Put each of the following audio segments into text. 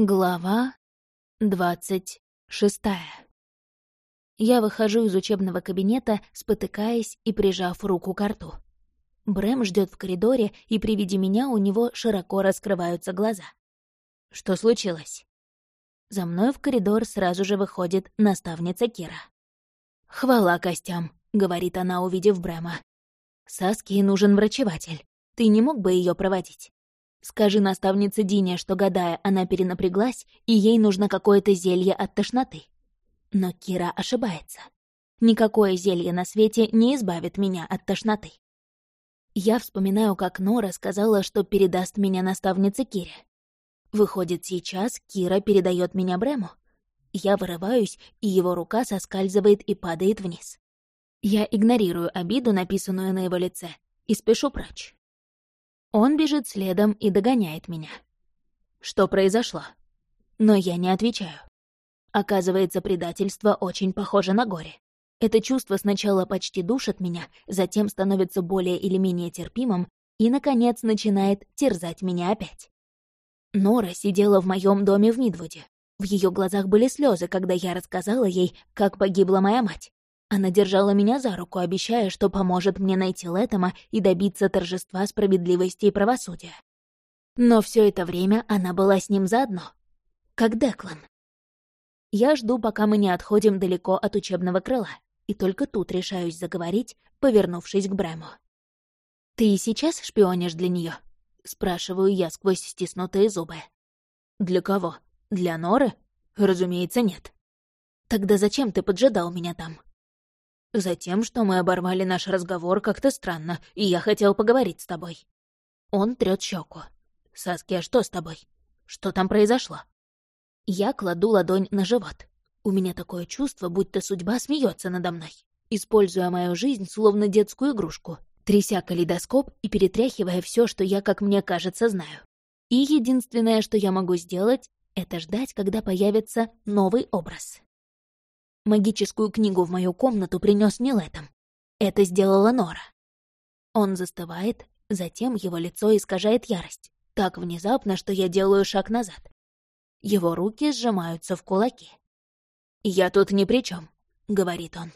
Глава двадцать шестая. Я выхожу из учебного кабинета, спотыкаясь и прижав руку к рту. Брэм ждет в коридоре, и при виде меня у него широко раскрываются глаза. Что случилось? За мной в коридор сразу же выходит наставница Кира. «Хвала костям», — говорит она, увидев Брэма. «Саске нужен врачеватель. Ты не мог бы ее проводить?» Скажи наставнице Дине, что, гадая, она перенапряглась, и ей нужно какое-то зелье от тошноты. Но Кира ошибается. Никакое зелье на свете не избавит меня от тошноты. Я вспоминаю, как Нора сказала, что передаст меня наставнице Кире. Выходит, сейчас Кира передает меня Брему. Я вырываюсь, и его рука соскальзывает и падает вниз. Я игнорирую обиду, написанную на его лице, и спешу прочь. Он бежит следом и догоняет меня. Что произошло? Но я не отвечаю. Оказывается, предательство очень похоже на горе. Это чувство сначала почти душит меня, затем становится более или менее терпимым и, наконец, начинает терзать меня опять. Нора сидела в моем доме в Мидвуде. В ее глазах были слезы, когда я рассказала ей, как погибла моя мать. Она держала меня за руку, обещая, что поможет мне найти Лэттема и добиться торжества справедливости и правосудия. Но все это время она была с ним заодно. Как Деклан. Я жду, пока мы не отходим далеко от учебного крыла, и только тут решаюсь заговорить, повернувшись к Брэму. «Ты и сейчас шпионишь для нее? спрашиваю я сквозь стиснутые зубы. «Для кого? Для Норы? Разумеется, нет». «Тогда зачем ты поджидал меня там?» Затем, что мы оборвали наш разговор как-то странно, и я хотел поговорить с тобой. Он трёт щеку. Саски, а что с тобой? Что там произошло? Я кладу ладонь на живот. У меня такое чувство, будто судьба смеется надо мной, используя мою жизнь словно детскую игрушку, тряся калейдоскоп и перетряхивая все, что я, как мне кажется, знаю. И единственное, что я могу сделать, это ждать, когда появится новый образ. Магическую книгу в мою комнату принес не Лэтом. Это сделала Нора. Он застывает, затем его лицо искажает ярость. Так внезапно, что я делаю шаг назад. Его руки сжимаются в кулаки. «Я тут ни при чем, говорит он.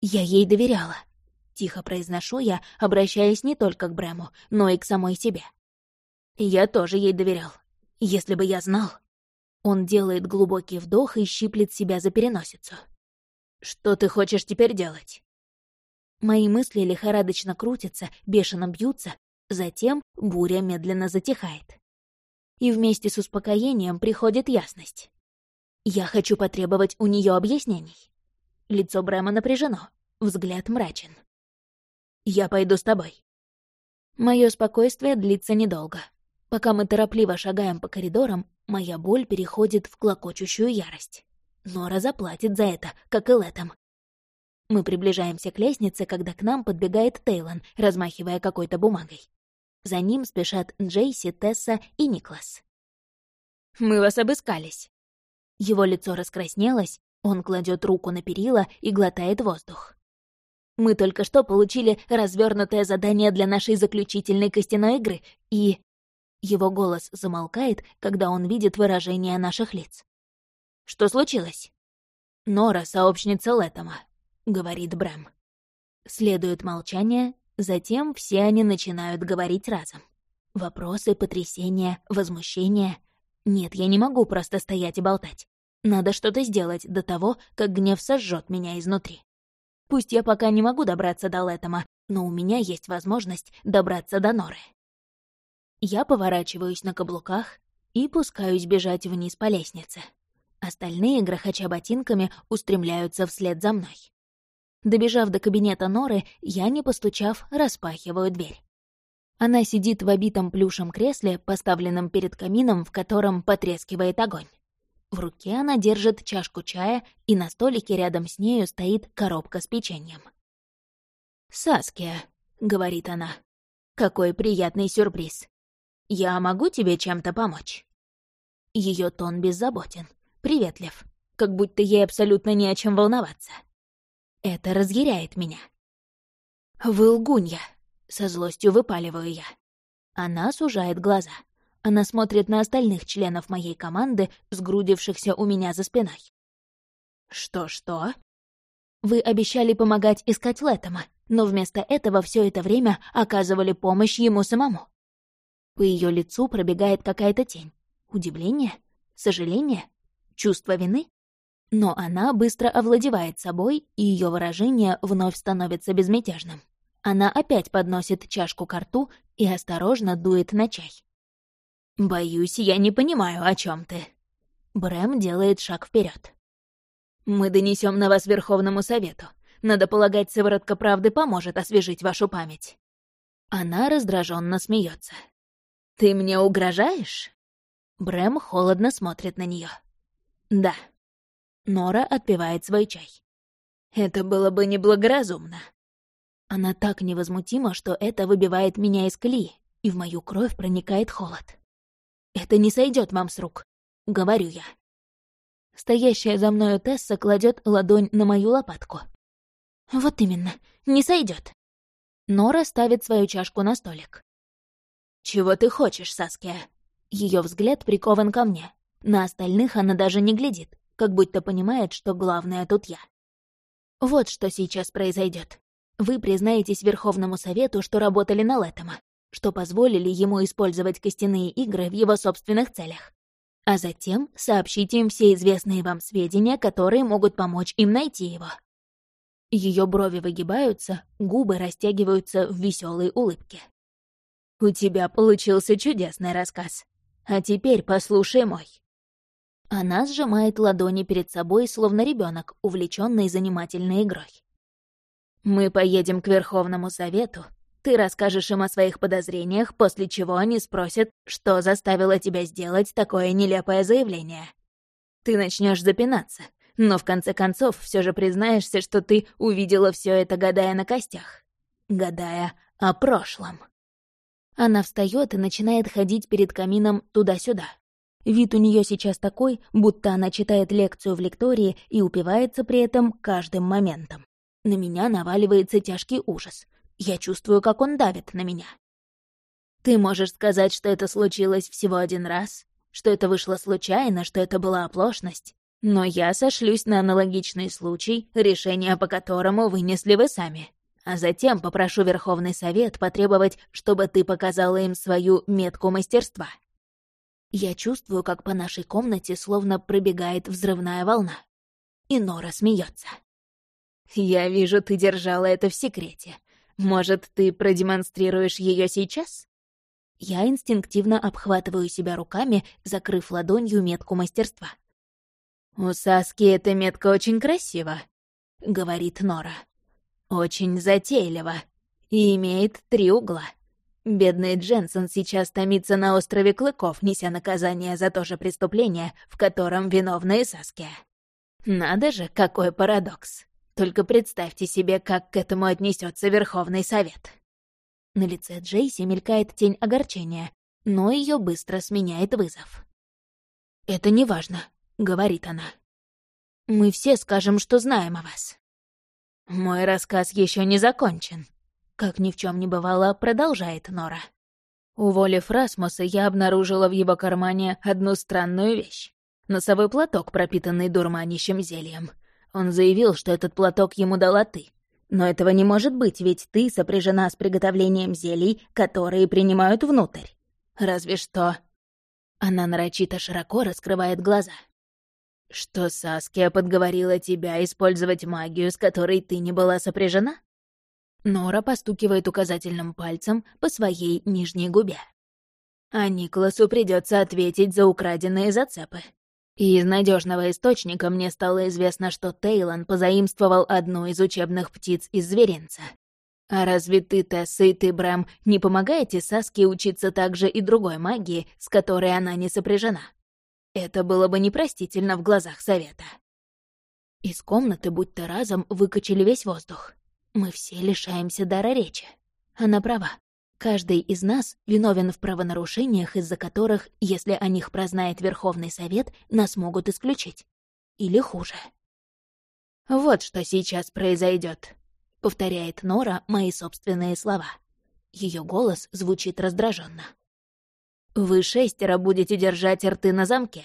«Я ей доверяла», — тихо произношу я, обращаясь не только к Брэму, но и к самой себе. «Я тоже ей доверял. Если бы я знал...» Он делает глубокий вдох и щиплет себя за переносицу. «Что ты хочешь теперь делать?» Мои мысли лихорадочно крутятся, бешено бьются, затем буря медленно затихает. И вместе с успокоением приходит ясность. Я хочу потребовать у нее объяснений. Лицо Брэма напряжено, взгляд мрачен. «Я пойду с тобой». Мое спокойствие длится недолго. Пока мы торопливо шагаем по коридорам, Моя боль переходит в клокочущую ярость. Нора заплатит за это, как и Лэтом. Мы приближаемся к лестнице, когда к нам подбегает Тейлон, размахивая какой-то бумагой. За ним спешат Джейси, Тесса и Никлас. «Мы вас обыскались». Его лицо раскраснелось, он кладет руку на перила и глотает воздух. Мы только что получили развернутое задание для нашей заключительной костяной игры, и... Его голос замолкает, когда он видит выражение наших лиц. «Что случилось?» «Нора — сообщница Лэттема», — говорит Брэм. Следует молчание, затем все они начинают говорить разом. Вопросы, потрясения, возмущения. Нет, я не могу просто стоять и болтать. Надо что-то сделать до того, как гнев сожжет меня изнутри. Пусть я пока не могу добраться до Лэттема, но у меня есть возможность добраться до Норы. Я поворачиваюсь на каблуках и пускаюсь бежать вниз по лестнице. Остальные, грохоча ботинками, устремляются вслед за мной. Добежав до кабинета Норы, я, не постучав, распахиваю дверь. Она сидит в обитом плюшем кресле, поставленном перед камином, в котором потрескивает огонь. В руке она держит чашку чая, и на столике рядом с нею стоит коробка с печеньем. «Саския», — говорит она, — «какой приятный сюрприз. «Я могу тебе чем-то помочь?» Ее тон беззаботен, приветлив, как будто ей абсолютно не о чем волноваться. Это разъяряет меня. «Вы лгунья!» — со злостью выпаливаю я. Она сужает глаза. она смотрит на остальных членов моей команды, сгрудившихся у меня за спиной. «Что-что?» «Вы обещали помогать искать Лэттема, но вместо этого все это время оказывали помощь ему самому». По ее лицу пробегает какая-то тень. Удивление? Сожаление? Чувство вины? Но она быстро овладевает собой, и ее выражение вновь становится безмятежным. Она опять подносит чашку к рту и осторожно дует на чай. «Боюсь, я не понимаю, о чем ты». Брэм делает шаг вперед. «Мы донесем на вас Верховному Совету. Надо полагать, сыворотка правды поможет освежить вашу память». Она раздраженно смеется. «Ты мне угрожаешь?» Брэм холодно смотрит на нее. «Да». Нора отпивает свой чай. «Это было бы неблагоразумно». Она так невозмутима, что это выбивает меня из колеи, и в мою кровь проникает холод. «Это не сойдет вам с рук», — говорю я. Стоящая за мною Тесса кладет ладонь на мою лопатку. «Вот именно, не сойдет. Нора ставит свою чашку на столик. «Чего ты хочешь, Саския?» Ее взгляд прикован ко мне. На остальных она даже не глядит, как будто понимает, что главное тут я. Вот что сейчас произойдет. Вы признаетесь Верховному Совету, что работали на Лэттема, что позволили ему использовать костяные игры в его собственных целях. А затем сообщите им все известные вам сведения, которые могут помочь им найти его. Ее брови выгибаются, губы растягиваются в веселой улыбке. «У тебя получился чудесный рассказ. А теперь послушай мой». Она сжимает ладони перед собой, словно ребенок, увлеченный занимательной игрой. «Мы поедем к Верховному Совету. Ты расскажешь им о своих подозрениях, после чего они спросят, что заставило тебя сделать такое нелепое заявление. Ты начнешь запинаться, но в конце концов все же признаешься, что ты увидела все это, гадая на костях. Гадая о прошлом». Она встает и начинает ходить перед камином туда-сюда. Вид у нее сейчас такой, будто она читает лекцию в лектории и упивается при этом каждым моментом. На меня наваливается тяжкий ужас. Я чувствую, как он давит на меня. Ты можешь сказать, что это случилось всего один раз, что это вышло случайно, что это была оплошность. Но я сошлюсь на аналогичный случай, решение по которому вынесли вы сами а затем попрошу Верховный Совет потребовать, чтобы ты показала им свою метку мастерства. Я чувствую, как по нашей комнате словно пробегает взрывная волна. И Нора смеется. «Я вижу, ты держала это в секрете. Может, ты продемонстрируешь ее сейчас?» Я инстинктивно обхватываю себя руками, закрыв ладонью метку мастерства. «У Саски эта метка очень красива», — говорит Нора. Очень затейливо. И имеет три угла. Бедный Дженсен сейчас томится на острове Клыков, неся наказание за то же преступление, в котором виновна и Саския. Надо же, какой парадокс. Только представьте себе, как к этому отнесется Верховный Совет. На лице Джейси мелькает тень огорчения, но ее быстро сменяет вызов. «Это не важно», — говорит она. «Мы все скажем, что знаем о вас». «Мой рассказ еще не закончен», — как ни в чем не бывало, продолжает Нора. Уволив Расмуса, я обнаружила в его кармане одну странную вещь. Носовой платок, пропитанный дурманящим зельем. Он заявил, что этот платок ему дала ты. Но этого не может быть, ведь ты сопряжена с приготовлением зелий, которые принимают внутрь. Разве что... Она нарочито широко раскрывает глаза. «Что Саския подговорила тебя использовать магию, с которой ты не была сопряжена?» Нора постукивает указательным пальцем по своей нижней губе. А Николасу придется ответить за украденные зацепы. Из надежного источника мне стало известно, что Тейлон позаимствовал одну из учебных птиц из зверинца. А разве ты, Тесса, и ты, Брэм, не помогаете Саске учиться также и другой магии, с которой она не сопряжена? Это было бы непростительно в глазах совета. Из комнаты будто разом выкачали весь воздух. Мы все лишаемся дара речи. Она права. Каждый из нас виновен в правонарушениях, из-за которых, если о них прознает Верховный Совет, нас могут исключить. Или хуже. «Вот что сейчас произойдет, повторяет Нора мои собственные слова. Ее голос звучит раздраженно. Вы шестеро будете держать рты на замке,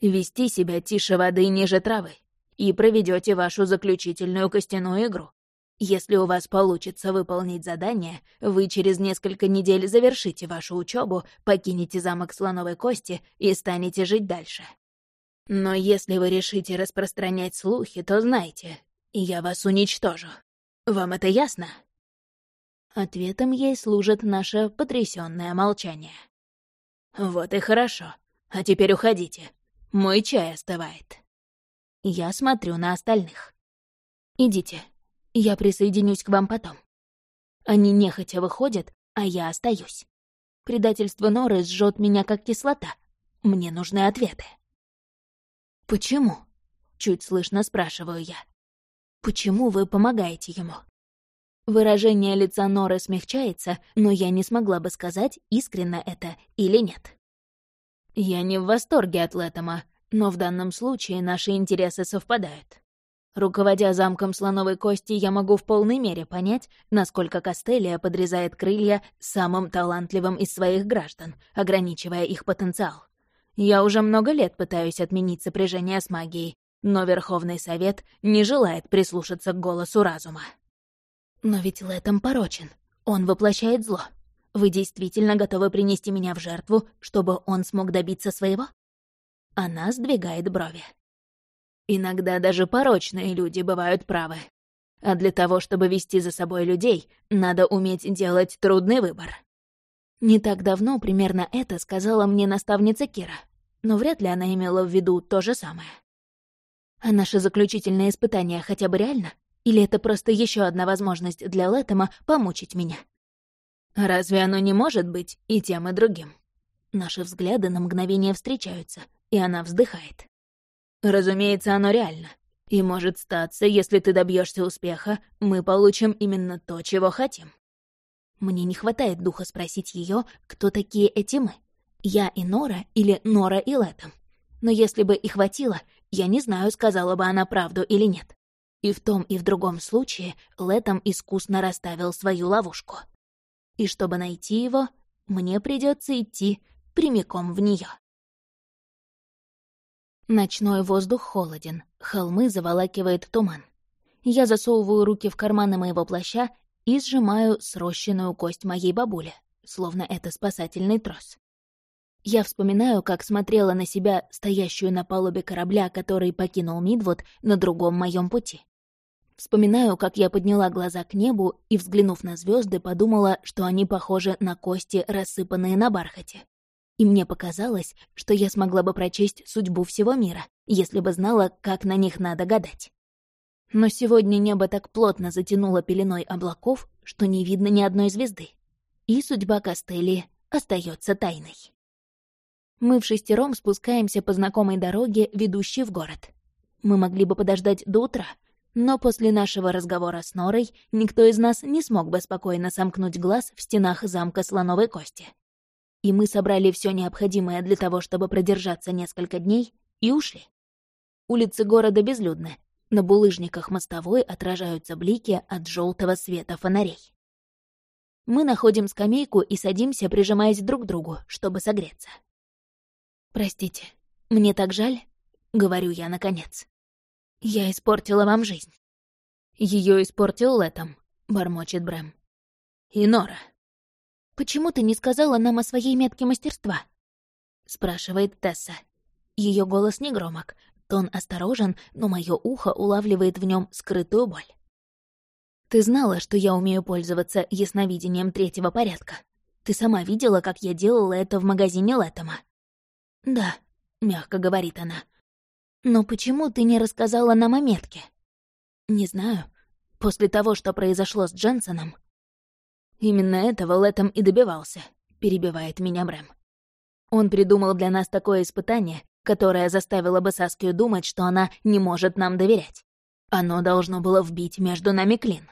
вести себя тише воды ниже травы и проведете вашу заключительную костяную игру. Если у вас получится выполнить задание, вы через несколько недель завершите вашу учебу, покинете замок Слоновой Кости и станете жить дальше. Но если вы решите распространять слухи, то знайте, я вас уничтожу. Вам это ясно?» Ответом ей служит наше потрясённое молчание. «Вот и хорошо. А теперь уходите. Мой чай остывает». Я смотрю на остальных. «Идите. Я присоединюсь к вам потом». Они нехотя выходят, а я остаюсь. Предательство Норы сжёт меня как кислота. Мне нужны ответы. «Почему?» — чуть слышно спрашиваю я. «Почему вы помогаете ему?» Выражение лица Норы смягчается, но я не смогла бы сказать, искренно это или нет. Я не в восторге от Лэттема, но в данном случае наши интересы совпадают. Руководя замком слоновой кости, я могу в полной мере понять, насколько Костелия подрезает крылья самым талантливым из своих граждан, ограничивая их потенциал. Я уже много лет пытаюсь отменить сопряжение с магией, но Верховный Совет не желает прислушаться к голосу разума. Но ведь Лэтом порочен. Он воплощает зло. Вы действительно готовы принести меня в жертву, чтобы он смог добиться своего? Она сдвигает брови. Иногда даже порочные люди бывают правы. А для того, чтобы вести за собой людей, надо уметь делать трудный выбор. Не так давно примерно это сказала мне наставница Кира, но вряд ли она имела в виду то же самое. А наше заключительное испытание хотя бы реально? Или это просто еще одна возможность для Лэттема помучить меня? Разве оно не может быть и тем, и другим? Наши взгляды на мгновение встречаются, и она вздыхает. Разумеется, оно реально. И может статься, если ты добьешься успеха, мы получим именно то, чего хотим. Мне не хватает духа спросить ее, кто такие эти мы. Я и Нора или Нора и Летом. Но если бы и хватило, я не знаю, сказала бы она правду или нет. И в том и в другом случае Летом искусно расставил свою ловушку. И чтобы найти его, мне придется идти прямиком в нее. Ночной воздух холоден, холмы заволакивает туман. Я засовываю руки в карманы моего плаща и сжимаю срощенную кость моей бабули, словно это спасательный трос. Я вспоминаю, как смотрела на себя, стоящую на палубе корабля, который покинул Мидвуд, на другом моем пути. Вспоминаю, как я подняла глаза к небу и, взглянув на звезды, подумала, что они похожи на кости, рассыпанные на бархате. И мне показалось, что я смогла бы прочесть судьбу всего мира, если бы знала, как на них надо гадать. Но сегодня небо так плотно затянуло пеленой облаков, что не видно ни одной звезды. И судьба Костели остается тайной. Мы в шестером спускаемся по знакомой дороге, ведущей в город. Мы могли бы подождать до утра, но после нашего разговора с Норой никто из нас не смог бы спокойно сомкнуть глаз в стенах замка Слоновой Кости. И мы собрали все необходимое для того, чтобы продержаться несколько дней, и ушли. Улицы города безлюдны, на булыжниках мостовой отражаются блики от желтого света фонарей. Мы находим скамейку и садимся, прижимаясь друг к другу, чтобы согреться. «Простите, мне так жаль», — говорю я наконец. «Я испортила вам жизнь». Ее испортил Летом», — бормочет Брэм. «И Нора». «Почему ты не сказала нам о своей метке мастерства?» — спрашивает Тесса. Ее голос не громок, Тон осторожен, но мое ухо улавливает в нем скрытую боль. «Ты знала, что я умею пользоваться ясновидением третьего порядка? Ты сама видела, как я делала это в магазине Лэттема?» «Да», — мягко говорит она. «Но почему ты не рассказала нам о метке?» «Не знаю. После того, что произошло с Дженсоном...» «Именно этого Лэттем и добивался», — перебивает меня Брэм. «Он придумал для нас такое испытание, которая заставила бы Саскию думать, что она не может нам доверять. Оно должно было вбить между нами клин.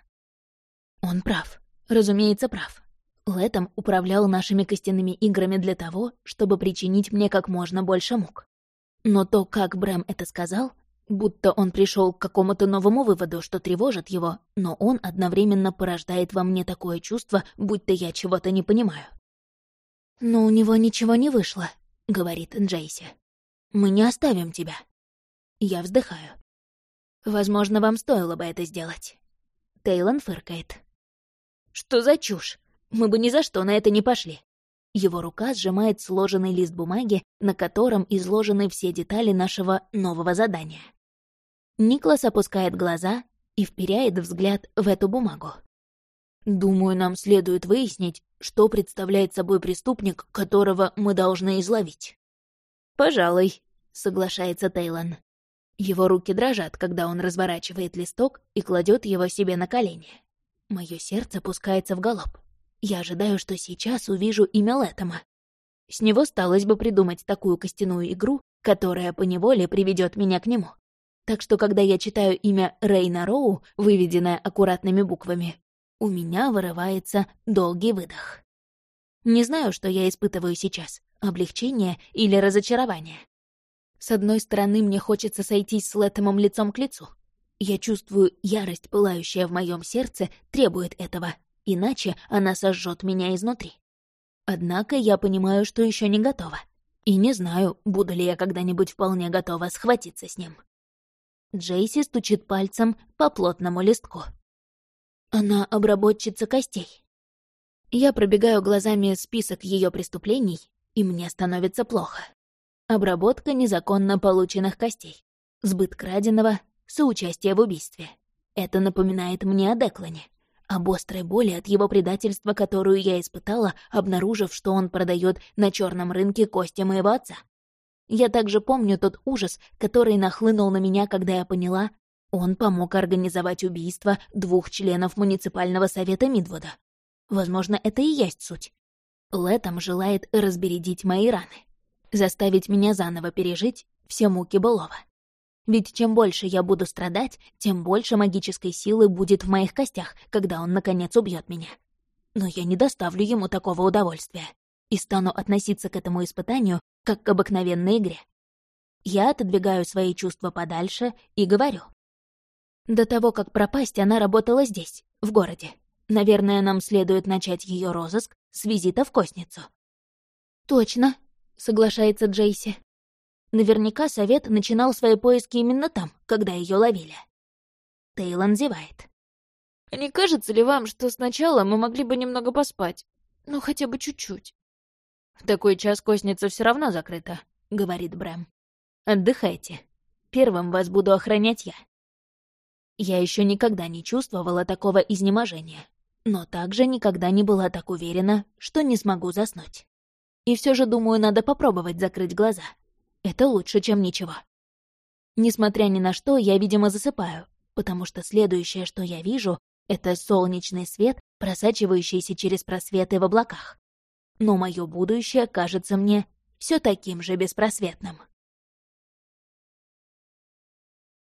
Он прав. Разумеется, прав. Летом управлял нашими костяными играми для того, чтобы причинить мне как можно больше мук. Но то, как Брэм это сказал, будто он пришел к какому-то новому выводу, что тревожит его, но он одновременно порождает во мне такое чувство, будто я чего-то не понимаю. «Но у него ничего не вышло», — говорит Джейси. «Мы не оставим тебя». Я вздыхаю. «Возможно, вам стоило бы это сделать». Тейлон фыркает. «Что за чушь? Мы бы ни за что на это не пошли». Его рука сжимает сложенный лист бумаги, на котором изложены все детали нашего нового задания. Никлас опускает глаза и вперяет взгляд в эту бумагу. «Думаю, нам следует выяснить, что представляет собой преступник, которого мы должны изловить». «Пожалуй», — соглашается Тейлон. Его руки дрожат, когда он разворачивает листок и кладет его себе на колени. Мое сердце пускается в галоп. Я ожидаю, что сейчас увижу имя Лэттема. С него сталось бы придумать такую костяную игру, которая поневоле приведет меня к нему. Так что, когда я читаю имя Рейна Роу, выведенное аккуратными буквами, у меня вырывается долгий выдох. Не знаю, что я испытываю сейчас — облегчение или разочарование. С одной стороны, мне хочется сойтись с Лэттемом лицом к лицу. Я чувствую, ярость, пылающая в моем сердце, требует этого, иначе она сожжет меня изнутри. Однако я понимаю, что еще не готова. И не знаю, буду ли я когда-нибудь вполне готова схватиться с ним. Джейси стучит пальцем по плотному листку. Она обработчица костей. Я пробегаю глазами список ее преступлений, и мне становится плохо. Обработка незаконно полученных костей. Сбыт краденого, соучастие в убийстве. Это напоминает мне о Деклане. Об острой боли от его предательства, которую я испытала, обнаружив, что он продает на черном рынке кости моего отца. Я также помню тот ужас, который нахлынул на меня, когда я поняла, он помог организовать убийство двух членов муниципального совета Мидвуда. Возможно, это и есть суть. Летом желает разбередить мои раны. Заставить меня заново пережить все муки былого. Ведь чем больше я буду страдать, тем больше магической силы будет в моих костях, когда он, наконец, убьет меня. Но я не доставлю ему такого удовольствия и стану относиться к этому испытанию как к обыкновенной игре. Я отодвигаю свои чувства подальше и говорю. До того, как пропасть, она работала здесь, в городе. Наверное, нам следует начать ее розыск с визита в Косницу. «Точно», — соглашается Джейси. Наверняка совет начинал свои поиски именно там, когда ее ловили. Тейлон зевает. «Не кажется ли вам, что сначала мы могли бы немного поспать? Ну, хотя бы чуть-чуть?» «В такой час косница все равно закрыта», — говорит Брэм. «Отдыхайте. Первым вас буду охранять я». Я еще никогда не чувствовала такого изнеможения, но также никогда не была так уверена, что не смогу заснуть. И все же, думаю, надо попробовать закрыть глаза. Это лучше, чем ничего. Несмотря ни на что, я, видимо, засыпаю, потому что следующее, что я вижу, это солнечный свет, просачивающийся через просветы в облаках. Но мое будущее кажется мне все таким же беспросветным.